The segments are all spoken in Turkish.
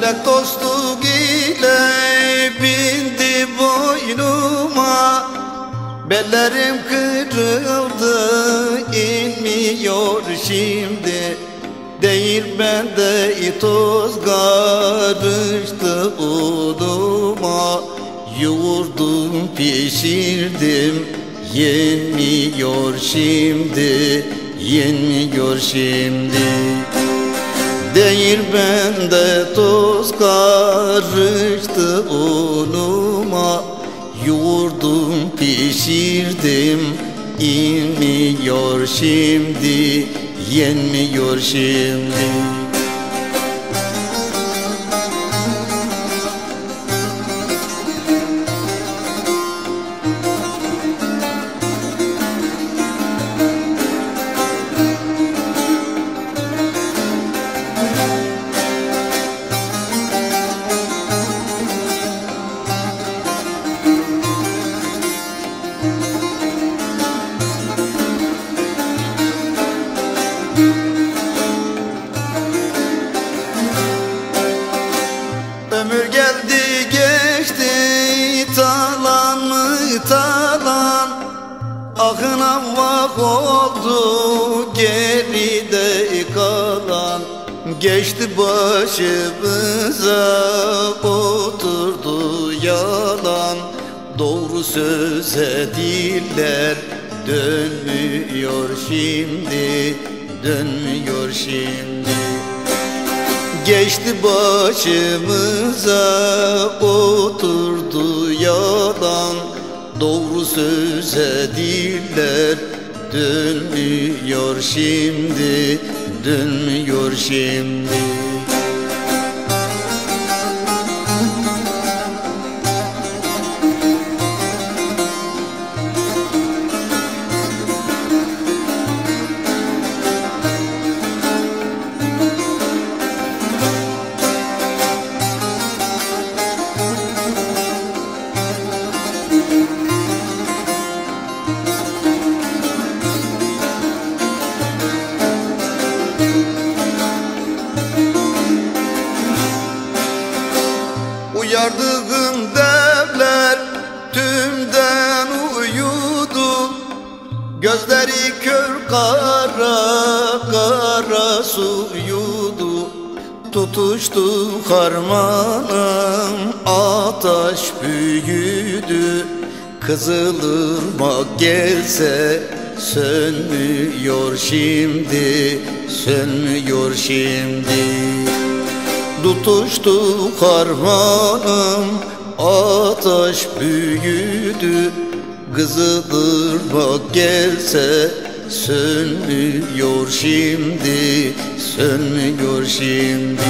Melek dostluk ile bindi boynuma. Bellerim kırıldı inmiyor şimdi. Değil bende toz karıştı uduma. Yoğurdum pişirdim yenmiyor şimdi Yenmiyor şimdi Değil bende toz karıştı unuma. Yoğurdum pişirdim inmiyor şimdi Yenmiyor şimdi geldi geçti talan mı talan? Akına vak oldu geride kalan. Geçti başımıza oturdu yalan. Doğru söze diller dönmüyor şimdi Dönmüyor şimdi Geçti başımıza oturdu yalan. Doğru söze diller dönmüyor şimdi Dönmüyor şimdi Uyardığım devler tümden uyudu. Gözleri kör kara kara suyudu. Tutuştu harmanım ataş büyüdü. Kızılırmak gelse sönmüyor şimdi Sönmüyor şimdi Tutuştu harmanım Ataş büyüdü Kızılırmak gelse Sönmüyor şimdi Sönmüyor şimdi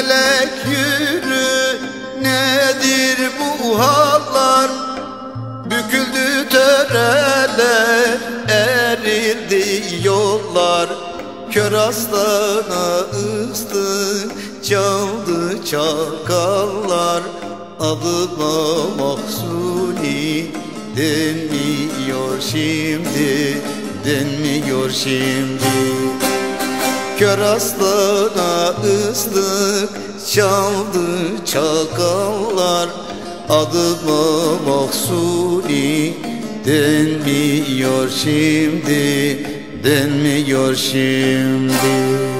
Felek yürü nedir bu hallar? Büküldü töreler erildi yollar. Kör aslana ıslık çaldı çakallar. Adıma mahsuni denmiyor şimdi Denmiyor şimdi Kör aslana ıslık çaldı çakallar. Adıma mahsuni denmiyor şimdi Denmiyor şimdi